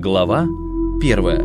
Глава первая.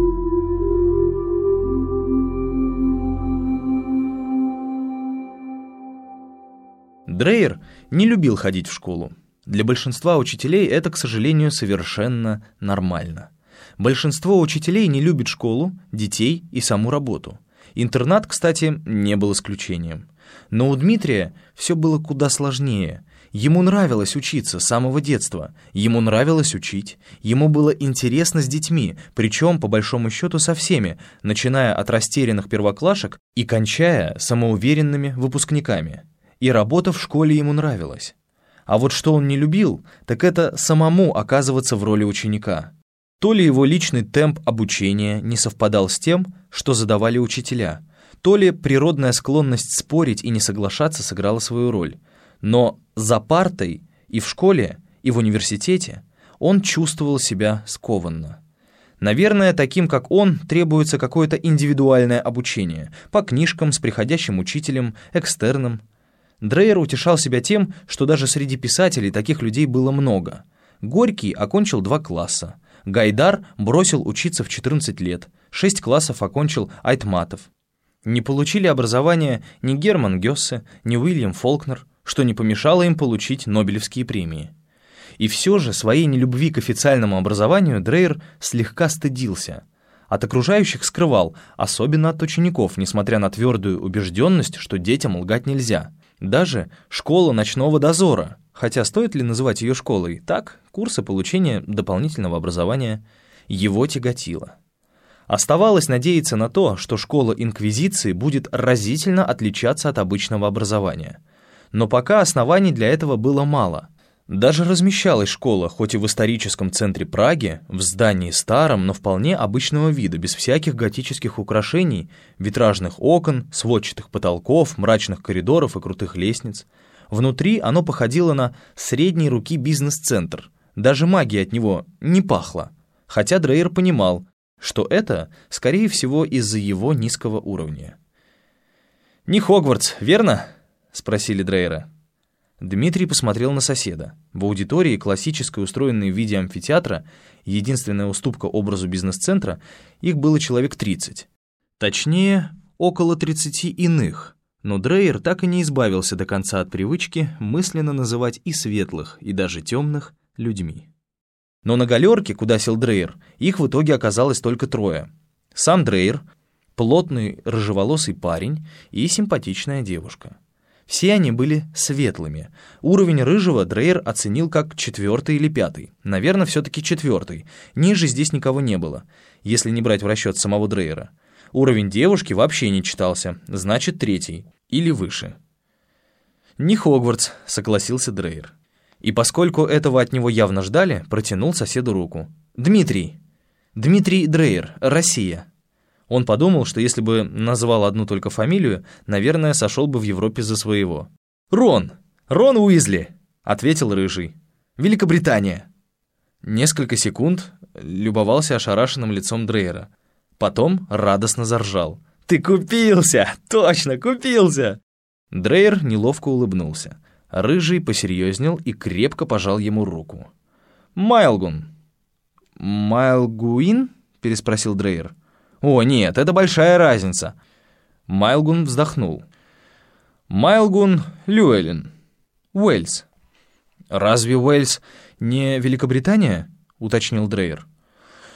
Дрейер не любил ходить в школу. Для большинства учителей это, к сожалению, совершенно нормально. Большинство учителей не любит школу, детей и саму работу. Интернат, кстати, не был исключением. Но у Дмитрия все было куда сложнее. Ему нравилось учиться с самого детства, ему нравилось учить, ему было интересно с детьми, причем, по большому счету, со всеми, начиная от растерянных первоклашек и кончая самоуверенными выпускниками. И работа в школе ему нравилась. А вот что он не любил, так это самому оказываться в роли ученика. То ли его личный темп обучения не совпадал с тем, что задавали учителя, то ли природная склонность спорить и не соглашаться сыграла свою роль. Но за партой и в школе, и в университете он чувствовал себя скованно. Наверное, таким, как он, требуется какое-то индивидуальное обучение, по книжкам, с приходящим учителем, экстерном. Дрейер утешал себя тем, что даже среди писателей таких людей было много. Горький окончил два класса. Гайдар бросил учиться в 14 лет, шесть классов окончил Айтматов. Не получили образование ни Герман Гессе, ни Уильям Фолкнер, что не помешало им получить Нобелевские премии. И все же своей нелюбви к официальному образованию Дрейер слегка стыдился. От окружающих скрывал, особенно от учеников, несмотря на твердую убежденность, что детям лгать нельзя. Даже школа ночного дозора, хотя стоит ли называть ее школой, так, курсы получения дополнительного образования, его тяготило. Оставалось надеяться на то, что школа Инквизиции будет разительно отличаться от обычного образования. Но пока оснований для этого было мало. Даже размещалась школа, хоть и в историческом центре Праги, в здании старом, но вполне обычного вида, без всяких готических украшений, витражных окон, сводчатых потолков, мрачных коридоров и крутых лестниц. Внутри оно походило на средней руки бизнес-центр. Даже магия от него не пахла. Хотя Дрейер понимал, что это, скорее всего, из-за его низкого уровня. «Не Хогвартс, верно?» — спросили Дрейера. Дмитрий посмотрел на соседа. В аудитории, классической, устроенной в виде амфитеатра, единственная уступка образу бизнес-центра, их было человек 30. Точнее, около 30 иных. Но Дрейер так и не избавился до конца от привычки мысленно называть и светлых, и даже темных людьми. Но на галерке, куда сел Дрейер, их в итоге оказалось только трое. Сам Дрейер, плотный рыжеволосый парень и симпатичная девушка. Все они были светлыми. Уровень рыжего Дрейер оценил как четвертый или пятый. Наверное, все-таки четвертый. Ниже здесь никого не было, если не брать в расчет самого Дрейера. Уровень девушки вообще не читался, значит, третий. Или выше. «Не Хогвартс», — согласился Дрейер. И поскольку этого от него явно ждали, протянул соседу руку. «Дмитрий! Дмитрий Дрейер, Россия!» Он подумал, что если бы назвал одну только фамилию, наверное, сошел бы в Европе за своего. «Рон! Рон Уизли!» — ответил Рыжий. «Великобритания!» Несколько секунд любовался ошарашенным лицом Дрейера. Потом радостно заржал. «Ты купился! Точно, купился!» Дрейер неловко улыбнулся. Рыжий посерьезнел и крепко пожал ему руку. «Майлгун». «Майлгуин?» — переспросил Дрейер. «О, нет, это большая разница». Майлгун вздохнул. «Майлгун Люэлин. Уэльс». «Разве Уэльс не Великобритания?» — уточнил Дрейер.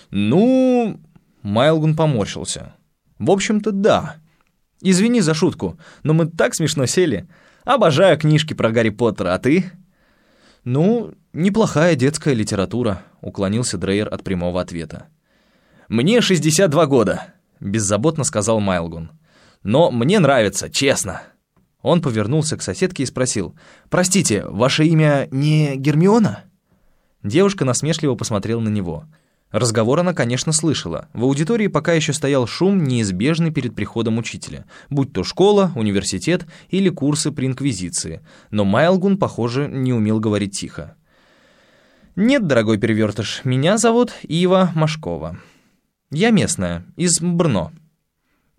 «Ну...» — Майлгун поморщился. «В общем-то, да. Извини за шутку, но мы так смешно сели». Обожаю книжки про Гарри Поттера, а ты?» «Ну, неплохая детская литература», — уклонился Дрейер от прямого ответа. «Мне 62 года», — беззаботно сказал Майлгун. «Но мне нравится, честно». Он повернулся к соседке и спросил, «Простите, ваше имя не Гермиона?» Девушка насмешливо посмотрела на него — Разговор она, конечно, слышала. В аудитории пока еще стоял шум, неизбежный перед приходом учителя, будь то школа, университет или курсы при инквизиции. Но Майлгун, похоже, не умел говорить тихо. «Нет, дорогой перевертыш, меня зовут Ива Машкова. Я местная, из Брно».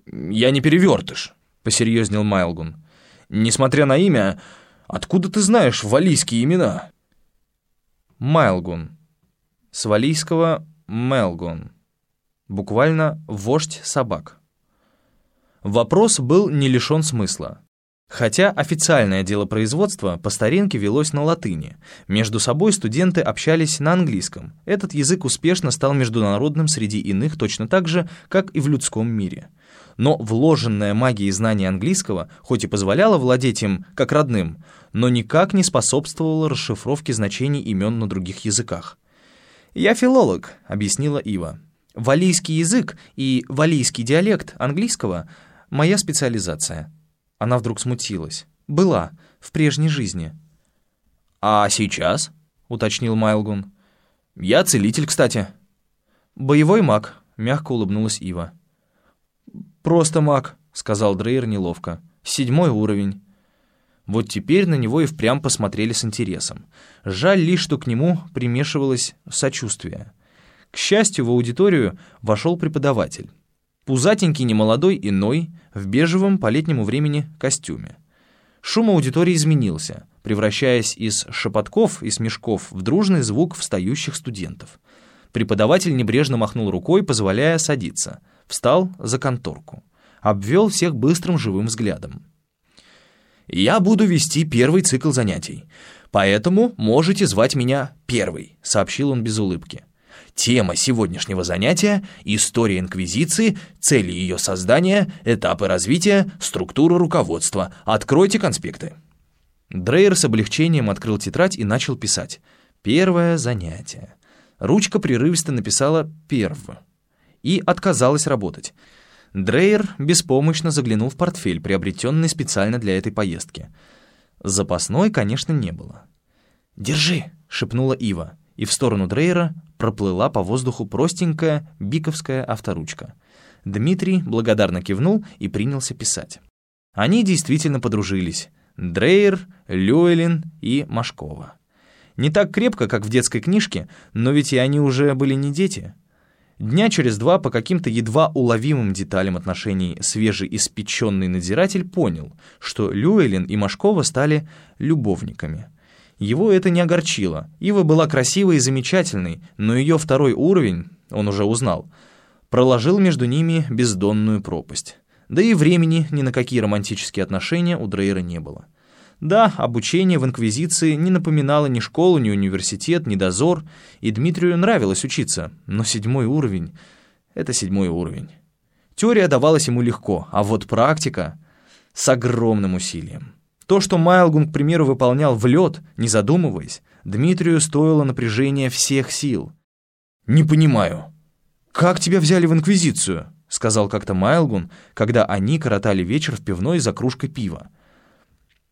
«Я не перевертыш», — посерьезнел Майлгун. «Несмотря на имя, откуда ты знаешь валийские имена?» Майлгун. С валийского Мелгон. Буквально «вождь собак». Вопрос был не лишен смысла. Хотя официальное дело производства по старинке велось на латыни, между собой студенты общались на английском. Этот язык успешно стал международным среди иных точно так же, как и в людском мире. Но вложенная магия знания английского, хоть и позволяла владеть им как родным, но никак не способствовала расшифровке значений имен на других языках. «Я филолог», — объяснила Ива. «Валийский язык и валийский диалект английского — моя специализация». Она вдруг смутилась. «Была, в прежней жизни». «А сейчас?» — уточнил Майлгун. «Я целитель, кстати». «Боевой маг», — мягко улыбнулась Ива. «Просто маг», — сказал Дрейер неловко. «Седьмой уровень». Вот теперь на него и впрямь посмотрели с интересом. Жаль лишь, что к нему примешивалось сочувствие. К счастью, в аудиторию вошел преподаватель. Пузатенький немолодой иной, в бежевом по летнему времени костюме. Шум аудитории изменился, превращаясь из шепотков и смешков в дружный звук встающих студентов. Преподаватель небрежно махнул рукой, позволяя садиться. Встал за конторку. Обвел всех быстрым живым взглядом. «Я буду вести первый цикл занятий, поэтому можете звать меня Первый», — сообщил он без улыбки. Тема сегодняшнего занятия — история Инквизиции, цели ее создания, этапы развития, структура руководства. Откройте конспекты. Дрейер с облегчением открыл тетрадь и начал писать. Первое занятие. Ручка прерывисто написала «перв» и отказалась работать. Дрейер беспомощно заглянул в портфель, приобретенный специально для этой поездки. Запасной, конечно, не было. «Держи», — шепнула Ива и в сторону Дрейера проплыла по воздуху простенькая биковская авторучка. Дмитрий благодарно кивнул и принялся писать. Они действительно подружились. Дрейер, Люэлин и Машкова. Не так крепко, как в детской книжке, но ведь и они уже были не дети. Дня через два по каким-то едва уловимым деталям отношений свежеиспеченный надзиратель понял, что Люэлин и Машкова стали любовниками — его это не огорчило. Ива была красивой и замечательной, но ее второй уровень, он уже узнал, проложил между ними бездонную пропасть. Да и времени ни на какие романтические отношения у Дрейера не было. Да, обучение в Инквизиции не напоминало ни школу, ни университет, ни дозор, и Дмитрию нравилось учиться, но седьмой уровень — это седьмой уровень. Теория давалась ему легко, а вот практика — с огромным усилием. То, что Майлгун, к примеру, выполнял в лед, не задумываясь, Дмитрию стоило напряжения всех сил. «Не понимаю, как тебя взяли в Инквизицию?» — сказал как-то Майлгун, когда они коротали вечер в пивной за кружкой пива.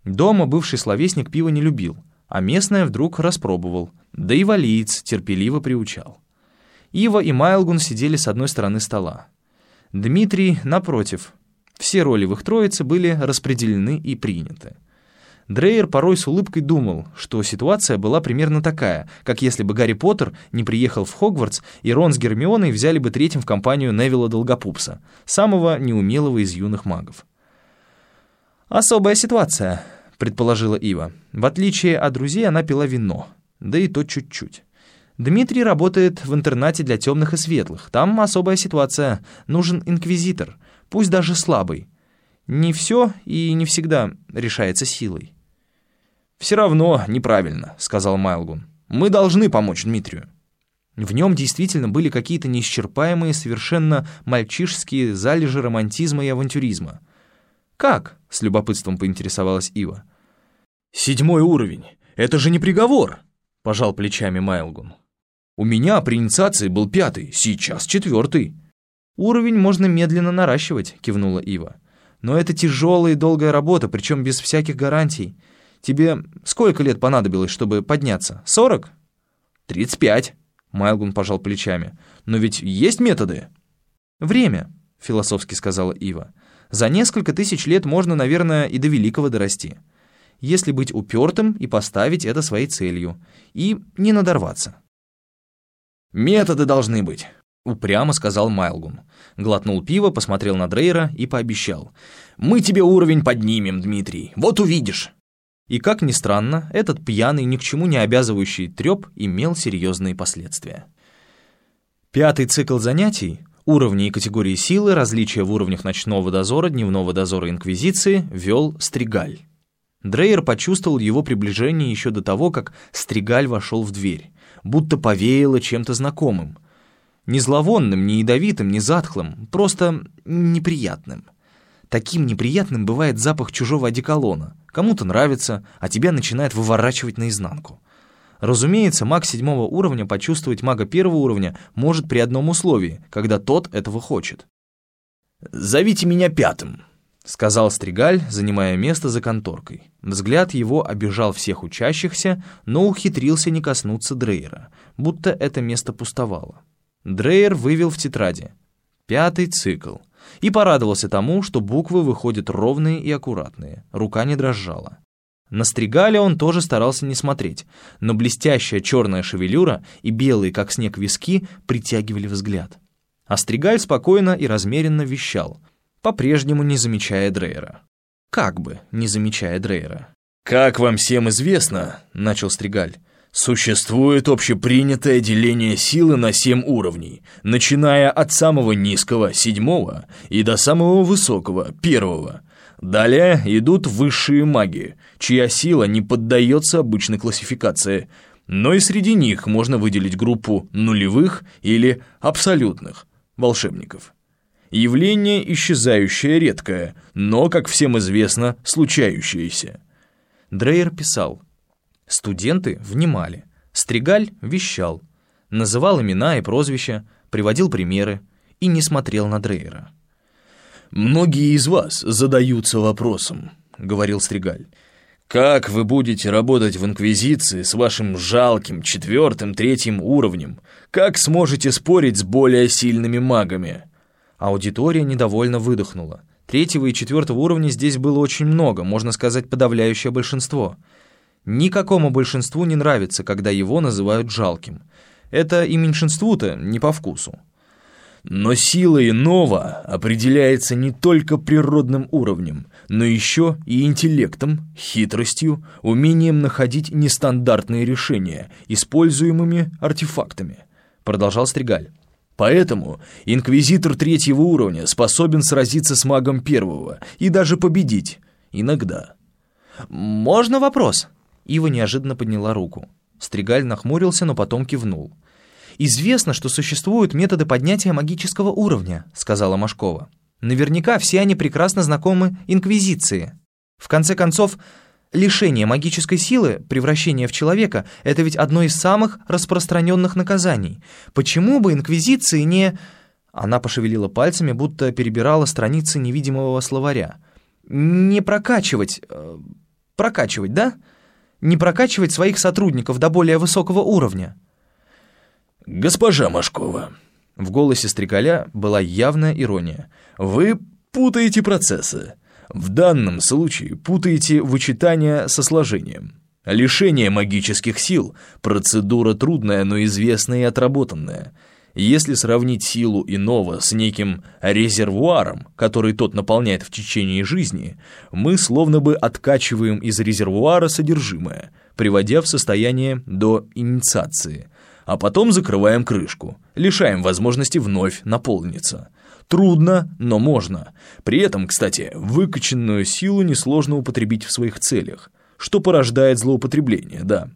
Дома бывший словесник пива не любил, а местное вдруг распробовал, да и валиец терпеливо приучал. Ива и Майлгун сидели с одной стороны стола. Дмитрий, напротив. Все роли в их троице были распределены и приняты. Дрейер порой с улыбкой думал, что ситуация была примерно такая, как если бы Гарри Поттер не приехал в Хогвартс, и Рон с Гермионой взяли бы третьим в компанию Невилла Долгопупса, самого неумелого из юных магов. «Особая ситуация», — предположила Ива. В отличие от друзей, она пила вино, да и то чуть-чуть. Дмитрий работает в интернате для темных и светлых. Там особая ситуация. Нужен инквизитор, пусть даже слабый. Не все и не всегда решается силой. «Все равно неправильно», — сказал Майлгун. «Мы должны помочь Дмитрию». В нем действительно были какие-то неисчерпаемые, совершенно мальчишеские залежи романтизма и авантюризма. «Как?» — с любопытством поинтересовалась Ива. «Седьмой уровень. Это же не приговор!» — пожал плечами Майлгун. «У меня при инициации был пятый, сейчас четвертый». «Уровень можно медленно наращивать», — кивнула Ива. «Но это тяжелая и долгая работа, причем без всяких гарантий. Тебе сколько лет понадобилось, чтобы подняться? Сорок?» «Тридцать пять», — Майлгун пожал плечами. «Но ведь есть методы?» «Время», — философски сказала Ива. «За несколько тысяч лет можно, наверное, и до великого дорасти. Если быть упертым и поставить это своей целью. И не надорваться». «Методы должны быть», — упрямо сказал Майлгун. Глотнул пиво, посмотрел на Дрейера и пообещал. «Мы тебе уровень поднимем, Дмитрий, вот увидишь». И, как ни странно, этот пьяный, ни к чему не обязывающий треп имел серьезные последствия. Пятый цикл занятий уровни и категории силы, различия в уровнях ночного дозора, дневного дозора Инквизиции вел Стригаль. Дрейер почувствовал его приближение еще до того, как Стригаль вошел в дверь, будто повеяло чем-то знакомым. Не зловонным, не ядовитым, не затхлым, просто неприятным. Таким неприятным бывает запах чужого одеколона. Кому-то нравится, а тебя начинает выворачивать наизнанку. Разумеется, маг седьмого уровня почувствовать мага первого уровня может при одном условии, когда тот этого хочет. «Зовите меня пятым», — сказал Стригаль, занимая место за конторкой. Взгляд его обижал всех учащихся, но ухитрился не коснуться Дрейера, будто это место пустовало. Дрейер вывел в тетради «Пятый цикл» и порадовался тому, что буквы выходят ровные и аккуратные, рука не дрожала. На Стригаля он тоже старался не смотреть, но блестящая черная шевелюра и белые, как снег, виски притягивали взгляд. А Стригаль спокойно и размеренно вещал, по-прежнему не замечая Дрейера. Как бы не замечая Дрейера. «Как вам всем известно, — начал Стригаль, — существует общепринятое деление силы на семь уровней, начиная от самого низкого, седьмого, и до самого высокого, первого, Далее идут высшие маги, чья сила не поддается обычной классификации, но и среди них можно выделить группу нулевых или абсолютных волшебников. Явление исчезающее редкое, но, как всем известно, случающееся. Дрейер писал. Студенты внимали. Стригаль вещал. Называл имена и прозвища, приводил примеры и не смотрел на Дрейера. «Многие из вас задаются вопросом», — говорил Стригаль. «Как вы будете работать в Инквизиции с вашим жалким четвертым, третьим уровнем? Как сможете спорить с более сильными магами?» Аудитория недовольно выдохнула. Третьего и четвертого уровня здесь было очень много, можно сказать, подавляющее большинство. Никакому большинству не нравится, когда его называют жалким. Это и меньшинству-то не по вкусу. Но сила иного определяется не только природным уровнем, но еще и интеллектом, хитростью, умением находить нестандартные решения, используемыми артефактами, продолжал Стригаль. Поэтому инквизитор третьего уровня способен сразиться с магом первого и даже победить. Иногда. «Можно вопрос?» Ива неожиданно подняла руку. Стригаль нахмурился, но потом кивнул. «Известно, что существуют методы поднятия магического уровня», — сказала Машкова. «Наверняка все они прекрасно знакомы Инквизиции. В конце концов, лишение магической силы, превращение в человека — это ведь одно из самых распространенных наказаний. Почему бы Инквизиции не...» Она пошевелила пальцами, будто перебирала страницы невидимого словаря. «Не прокачивать... Э, прокачивать, да? Не прокачивать своих сотрудников до более высокого уровня». «Госпожа Машкова», — в голосе Стрекаля была явная ирония, «вы путаете процессы. В данном случае путаете вычитание со сложением. Лишение магических сил — процедура трудная, но известная и отработанная. Если сравнить силу иного с неким резервуаром, который тот наполняет в течение жизни, мы словно бы откачиваем из резервуара содержимое, приводя в состояние до инициации — а потом закрываем крышку, лишаем возможности вновь наполниться. Трудно, но можно. При этом, кстати, выкачанную силу несложно употребить в своих целях, что порождает злоупотребление, да.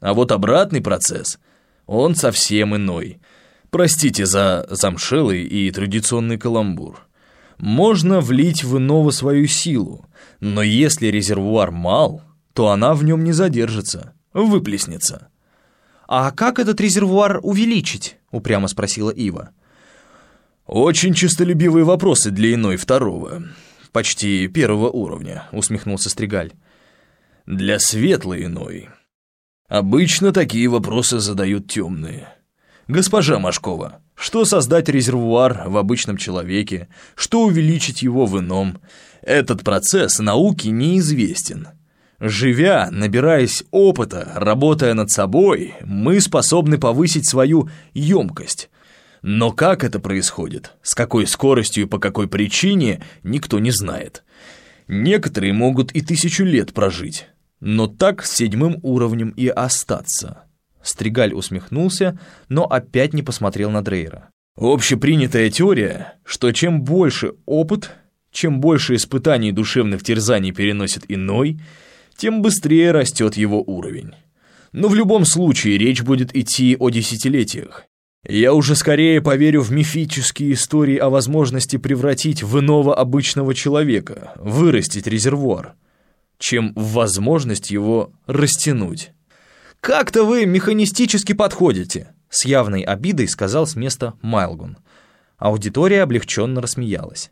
А вот обратный процесс, он совсем иной. Простите за замшелый и традиционный каламбур. Можно влить в иного свою силу, но если резервуар мал, то она в нем не задержится, выплеснется. «А как этот резервуар увеличить?» — упрямо спросила Ива. «Очень честолюбивые вопросы для иной второго, почти первого уровня», — усмехнулся Стригаль. «Для светлой иной. Обычно такие вопросы задают темные. Госпожа Машкова, что создать резервуар в обычном человеке, что увеличить его в ином? Этот процесс науке неизвестен». Живя, набираясь опыта, работая над собой, мы способны повысить свою емкость. Но как это происходит, с какой скоростью и по какой причине, никто не знает. Некоторые могут и тысячу лет прожить, но так с седьмым уровнем и остаться. Стригаль усмехнулся, но опять не посмотрел на Дрейера. Общепринятая теория, что чем больше опыт, чем больше испытаний душевных терзаний переносит иной, тем быстрее растет его уровень. Но в любом случае речь будет идти о десятилетиях. Я уже скорее поверю в мифические истории о возможности превратить в иного обычного человека, вырастить резервуар, чем в возможность его растянуть. «Как-то вы механистически подходите», — с явной обидой сказал с места Майлгун. Аудитория облегченно рассмеялась.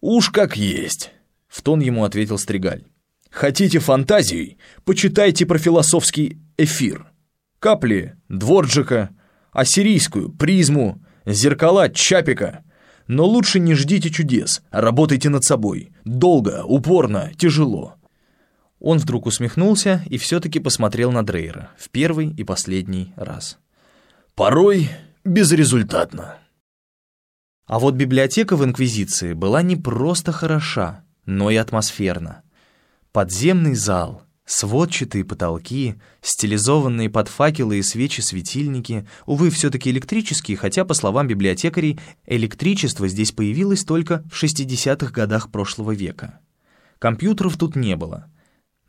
«Уж как есть», — в тон ему ответил Стригаль. «Хотите фантазией? Почитайте про философский эфир. Капли Дворджика, ассирийскую призму, зеркала Чапика. Но лучше не ждите чудес, а работайте над собой. Долго, упорно, тяжело. Он вдруг усмехнулся и все-таки посмотрел на Дрейера в первый и последний раз. «Порой безрезультатно». А вот библиотека в Инквизиции была не просто хороша, но и атмосферна. Подземный зал, сводчатые потолки, стилизованные под факелы и свечи светильники, увы, все-таки электрические, хотя, по словам библиотекарей, электричество здесь появилось только в 60-х годах прошлого века. Компьютеров тут не было —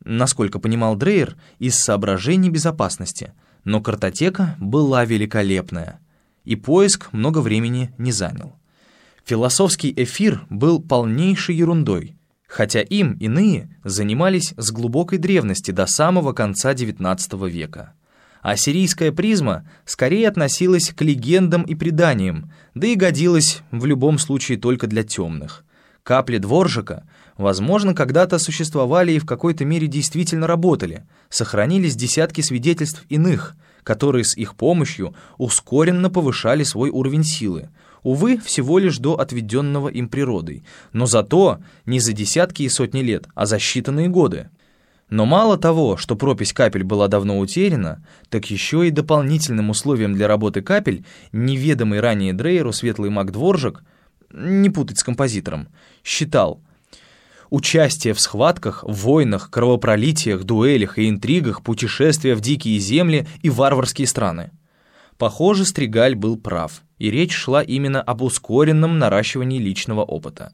насколько понимал Дрейер, из соображений безопасности, но картотека была великолепная, и поиск много времени не занял. Философский эфир был полнейшей ерундой, хотя им иные занимались с глубокой древности до самого конца XIX века. А сирийская призма скорее относилась к легендам и преданиям, да и годилась в любом случае только для темных. Капли дворжика — Возможно, когда-то существовали и в какой-то мере действительно работали. Сохранились десятки свидетельств иных, которые с их помощью ускоренно повышали свой уровень силы. Увы, всего лишь до отведенного им природой. Но зато не за десятки и сотни лет, а за считанные годы. Но мало того, что пропись капель была давно утеряна, так еще и дополнительным условием для работы капель неведомый ранее Дрейеру светлый маг Дворжик, не путать с композитором, считал – участие в схватках, войнах, кровопролитиях, дуэлях и интригах, путешествия в дикие земли и варварские страны. Похоже, Стригаль был прав, и речь шла именно об ускоренном наращивании личного опыта.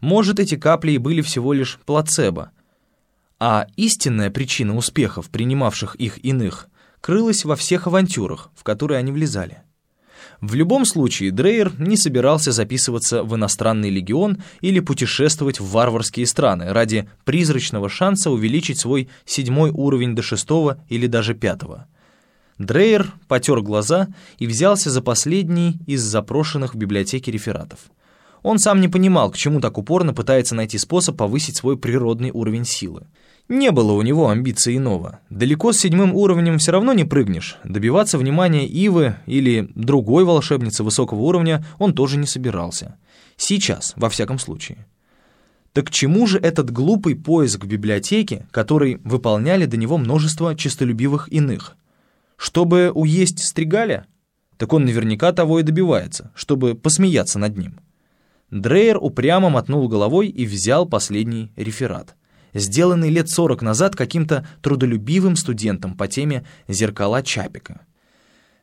Может, эти капли и были всего лишь плацебо, а истинная причина успехов, принимавших их иных, крылась во всех авантюрах, в которые они влезали. В любом случае, Дрейер не собирался записываться в иностранный легион или путешествовать в варварские страны ради призрачного шанса увеличить свой седьмой уровень до шестого или даже пятого. Дрейер потер глаза и взялся за последний из запрошенных в библиотеке рефератов. Он сам не понимал, к чему так упорно пытается найти способ повысить свой природный уровень силы. Не было у него амбиций иного. Далеко с седьмым уровнем все равно не прыгнешь. Добиваться внимания Ивы или другой волшебницы высокого уровня он тоже не собирался. Сейчас, во всяком случае. Так к чему же этот глупый поиск в библиотеке, который выполняли до него множество честолюбивых иных? Чтобы уесть стригаля? Так он наверняка того и добивается, чтобы посмеяться над ним. Дрейер упрямо мотнул головой и взял последний реферат сделанный лет 40 назад каким-то трудолюбивым студентом по теме «Зеркала Чапика».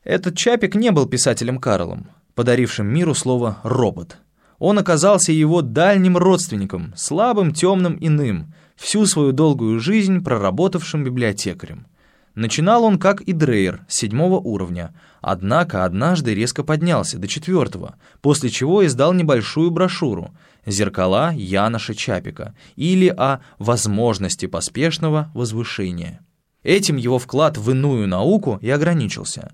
Этот Чапик не был писателем Карлом, подарившим миру слово «робот». Он оказался его дальним родственником, слабым, темным, иным, всю свою долгую жизнь проработавшим библиотекарем. Начинал он как и Дрейер, седьмого уровня, однако однажды резко поднялся до четвертого, после чего издал небольшую брошюру «Зеркала Яноша Чапика» или о возможности поспешного возвышения. Этим его вклад в иную науку и ограничился.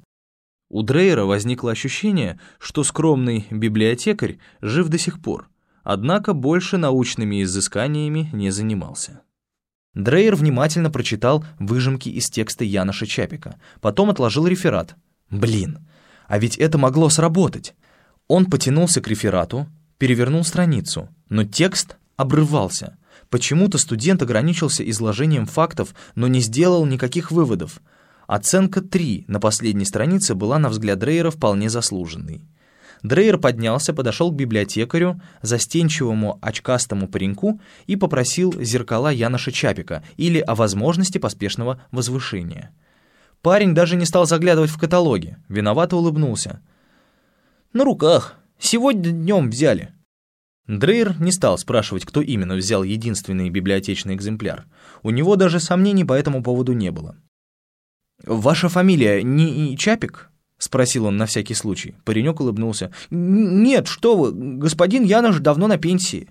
У Дрейера возникло ощущение, что скромный библиотекарь жив до сих пор, однако больше научными изысканиями не занимался. Дрейер внимательно прочитал выжимки из текста Яноша Чапика, потом отложил реферат. Блин, а ведь это могло сработать. Он потянулся к реферату, перевернул страницу, но текст обрывался. Почему-то студент ограничился изложением фактов, но не сделал никаких выводов. Оценка 3 на последней странице была, на взгляд Дрейера, вполне заслуженной. Дрейер поднялся, подошел к библиотекарю, застенчивому очкастому пареньку и попросил зеркала Яноша Чапика или о возможности поспешного возвышения. Парень даже не стал заглядывать в каталоги, виновато улыбнулся. «На руках. Сегодня днем взяли». Дрейер не стал спрашивать, кто именно взял единственный библиотечный экземпляр. У него даже сомнений по этому поводу не было. «Ваша фамилия не Чапик?» — спросил он на всякий случай. Паренек улыбнулся. «Нет, что вы, господин Янош давно на пенсии».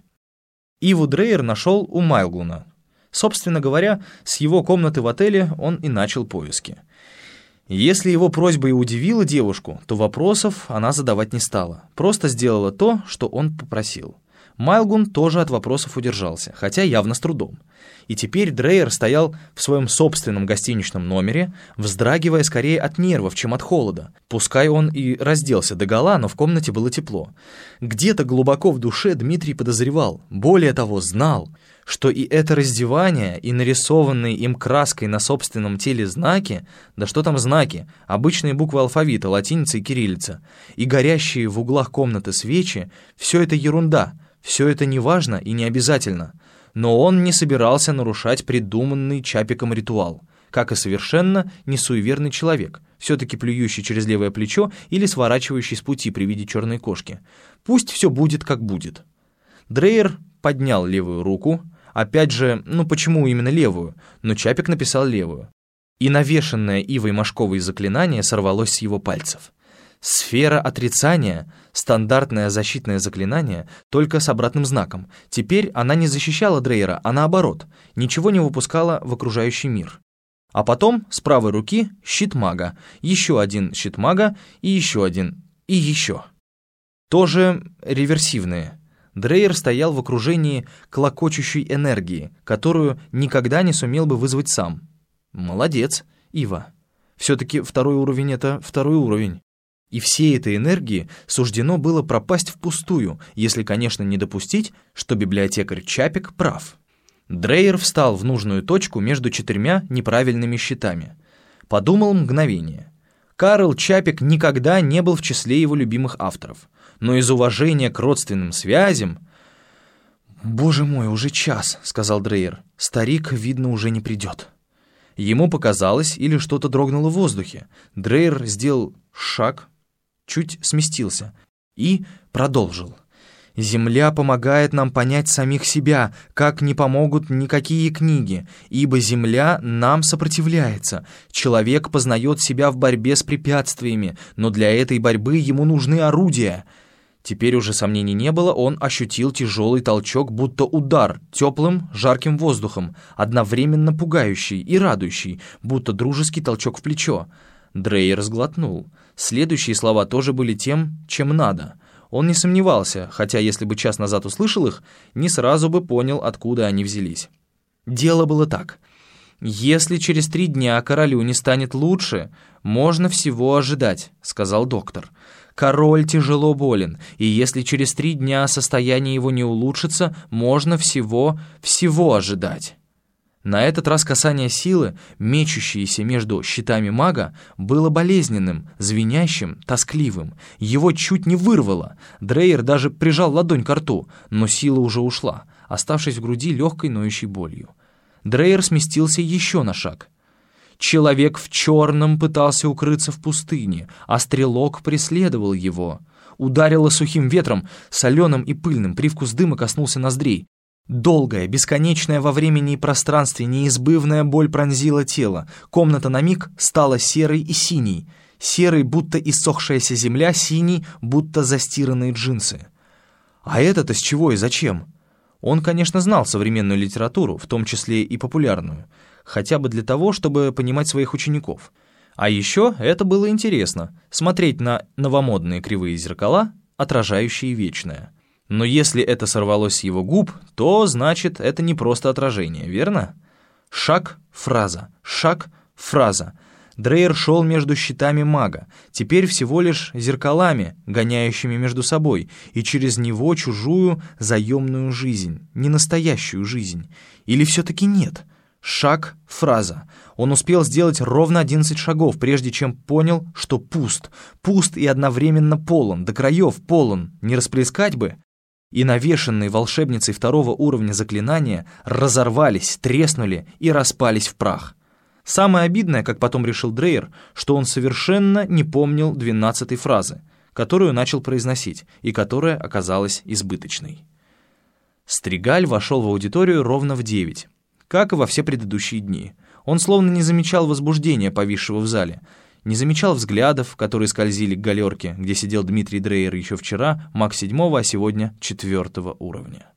Иву Дрейер нашел у Майлглуна. Собственно говоря, с его комнаты в отеле он и начал поиски. Если его просьба и удивила девушку, то вопросов она задавать не стала. Просто сделала то, что он попросил. Майлгун тоже от вопросов удержался, хотя явно с трудом. И теперь Дрейер стоял в своем собственном гостиничном номере, вздрагивая скорее от нервов, чем от холода. Пускай он и разделся догола, но в комнате было тепло. Где-то глубоко в душе Дмитрий подозревал, более того, знал, что и это раздевание, и нарисованные им краской на собственном теле знаки, да что там знаки, обычные буквы алфавита, латиница и кириллица, и горящие в углах комнаты свечи, все это ерунда — все это не важно и не обязательно, но он не собирался нарушать придуманный Чапиком ритуал, как и совершенно не суеверный человек, все-таки плюющий через левое плечо или сворачивающий с пути при виде черной кошки. Пусть все будет, как будет. Дрейер поднял левую руку, опять же, ну почему именно левую, но Чапик написал левую. И навешенное Ивой Машковой заклинание сорвалось с его пальцев. Сфера отрицания — стандартное защитное заклинание, только с обратным знаком. Теперь она не защищала Дрейера, а наоборот, ничего не выпускала в окружающий мир. А потом с правой руки щит мага, еще один щит мага и еще один, и еще. Тоже реверсивные. Дрейер стоял в окружении клокочущей энергии, которую никогда не сумел бы вызвать сам. Молодец, Ива. Все-таки второй уровень — это второй уровень. И всей этой энергии суждено было пропасть впустую, если, конечно, не допустить, что библиотекарь Чапик прав. Дрейер встал в нужную точку между четырьмя неправильными счетами. Подумал мгновение. Карл Чапик никогда не был в числе его любимых авторов, но из уважения к родственным связям... «Боже мой, уже час», — сказал Дрейер. «Старик, видно, уже не придет». Ему показалось, или что-то дрогнуло в воздухе. Дрейер сделал шаг, чуть сместился и продолжил. «Земля помогает нам понять самих себя, как не помогут никакие книги, ибо Земля нам сопротивляется. Человек познает себя в борьбе с препятствиями, но для этой борьбы ему нужны орудия». Теперь уже сомнений не было, он ощутил тяжелый толчок, будто удар, теплым, жарким воздухом, одновременно пугающий и радующий, будто дружеский толчок в плечо. Дрейер сглотнул. Следующие слова тоже были тем, чем надо. Он не сомневался, хотя если бы час назад услышал их, не сразу бы понял, откуда они взялись. Дело было так. «Если через три дня королю не станет лучше, можно всего ожидать», — сказал доктор. «Король тяжело болен, и если через три дня состояние его не улучшится, можно всего, всего ожидать». На этот раз касание силы, мечущееся между щитами мага, было болезненным, звенящим, тоскливым. Его чуть не вырвало. Дрейер даже прижал ладонь к рту, но сила уже ушла, оставшись в груди легкой ноющей болью. Дрейер сместился еще на шаг. Человек в черном пытался укрыться в пустыне, а стрелок преследовал его. Ударило сухим ветром, соленым и пыльным, привкус дыма коснулся ноздрей. Долгая, бесконечная во времени и пространстве неизбывная боль пронзила тело. Комната на миг стала серой и синей. Серый, будто иссохшаяся земля, синий, будто застиранные джинсы. А это-то с чего и зачем? Он, конечно, знал современную литературу, в том числе и популярную, хотя бы для того, чтобы понимать своих учеников. А еще это было интересно — смотреть на новомодные кривые зеркала, отражающие вечное — но если это сорвалось с его губ, то, значит, это не просто отражение, верно? Шаг — фраза, шаг — фраза. Дрейер шел между щитами мага, теперь всего лишь зеркалами, гоняющими между собой, и через него чужую заемную жизнь, не настоящую жизнь. Или все-таки нет? Шаг — фраза. Он успел сделать ровно 11 шагов, прежде чем понял, что пуст. Пуст и одновременно полон, до краев полон. Не расплескать бы? И навешенные волшебницей второго уровня заклинания разорвались, треснули и распались в прах. Самое обидное, как потом решил Дрейер, что он совершенно не помнил двенадцатой фразы, которую начал произносить, и которая оказалась избыточной. Стригаль вошел в аудиторию ровно в девять, как и во все предыдущие дни. Он словно не замечал возбуждения, повисшего в зале, не замечал взглядов, которые скользили к галерке, где сидел Дмитрий Дрейер еще вчера, маг седьмого, а сегодня четвертого уровня.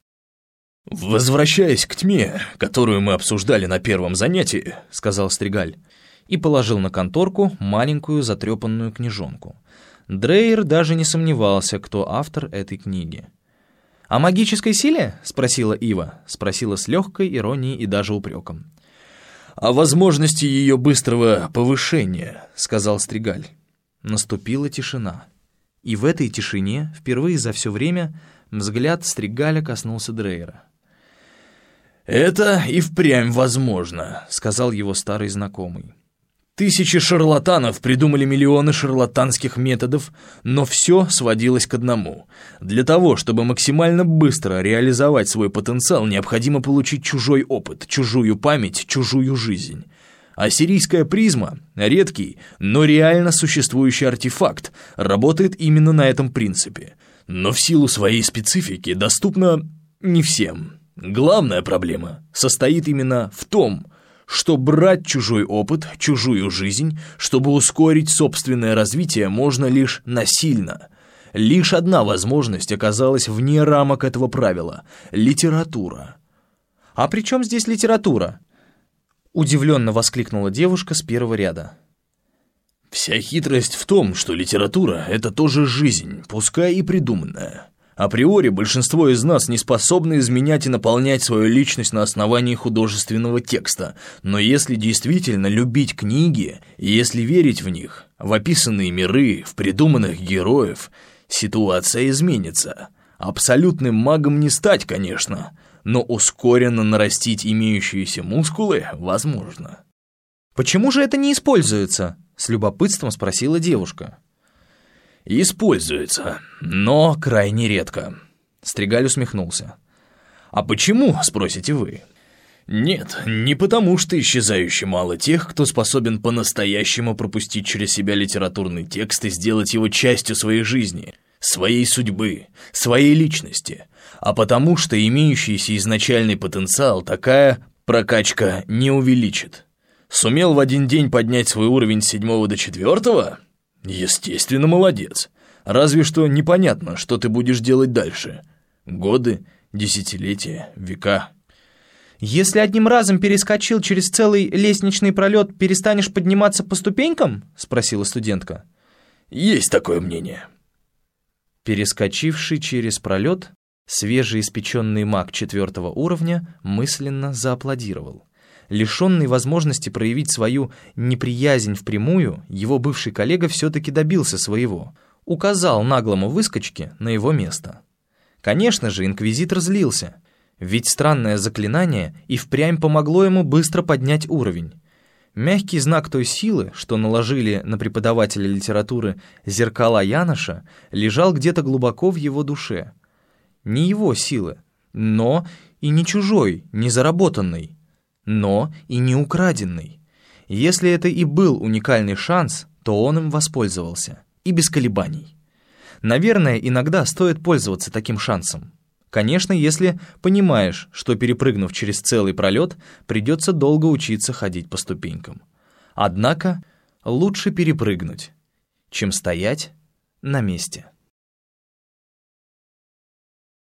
«Возвращаясь к тьме, которую мы обсуждали на первом занятии», — сказал Стригаль, и положил на конторку маленькую затрепанную книжонку. Дрейер даже не сомневался, кто автор этой книги. «О магической силе?» — спросила Ива, спросила с легкой иронией и даже упреком. «О возможности ее быстрого повышения», — сказал Стригаль. Наступила тишина. И в этой тишине, впервые за все время, взгляд Стригаля коснулся Дрейера. «Это и впрямь возможно», — сказал его старый знакомый. Тысячи шарлатанов придумали миллионы шарлатанских методов, но все сводилось к одному. Для того, чтобы максимально быстро реализовать свой потенциал, необходимо получить чужой опыт, чужую память, чужую жизнь. Ассирийская призма — редкий, но реально существующий артефакт, работает именно на этом принципе. Но в силу своей специфики доступна не всем. Главная проблема состоит именно в том, что брать чужой опыт, чужую жизнь, чтобы ускорить собственное развитие, можно лишь насильно. Лишь одна возможность оказалась вне рамок этого правила — литература. «А при чем здесь литература?» Удивленно воскликнула девушка с первого ряда. «Вся хитрость в том, что литература — это тоже жизнь, пускай и придуманная». Априори большинство из нас не способны изменять и наполнять свою личность на основании художественного текста, но если действительно любить книги, если верить в них, в описанные миры, в придуманных героев, ситуация изменится. Абсолютным магом не стать, конечно, но ускоренно нарастить имеющиеся мускулы возможно. «Почему же это не используется?» — с любопытством спросила девушка. «Используется, но крайне редко». Стригаль усмехнулся. «А почему?» — спросите вы. Нет, не потому что исчезающе мало тех, кто способен по-настоящему пропустить через себя литературный текст и сделать его частью своей жизни, своей судьбы, своей личности, а потому что имеющийся изначальный потенциал такая прокачка не увеличит. Сумел в один день поднять свой уровень с седьмого до четвертого? Естественно, молодец. Разве что непонятно, что ты будешь делать дальше. Годы, десятилетия, века. «Если одним разом перескочил через целый лестничный пролет, перестанешь подниматься по ступенькам?» — спросила студентка. «Есть такое мнение». Перескочивший через пролет, свежеиспеченный маг четвертого уровня мысленно зааплодировал. Лишенный возможности проявить свою неприязнь впрямую, его бывший коллега все-таки добился своего. Указал наглому выскочке на его место. Конечно же, инквизитор злился. Ведь странное заклинание и впрямь помогло ему быстро поднять уровень. Мягкий знак той силы, что наложили на преподавателя литературы зеркала Яноша, лежал где-то глубоко в его душе. Не его силы, но и не чужой, не заработанный но и не украденный. Если это и был уникальный шанс, то он им воспользовался, и без колебаний. Наверное, иногда стоит пользоваться таким шансом. Конечно, если понимаешь, что перепрыгнув через целый пролет, придется долго учиться ходить по ступенькам. Однако лучше перепрыгнуть, чем стоять на месте.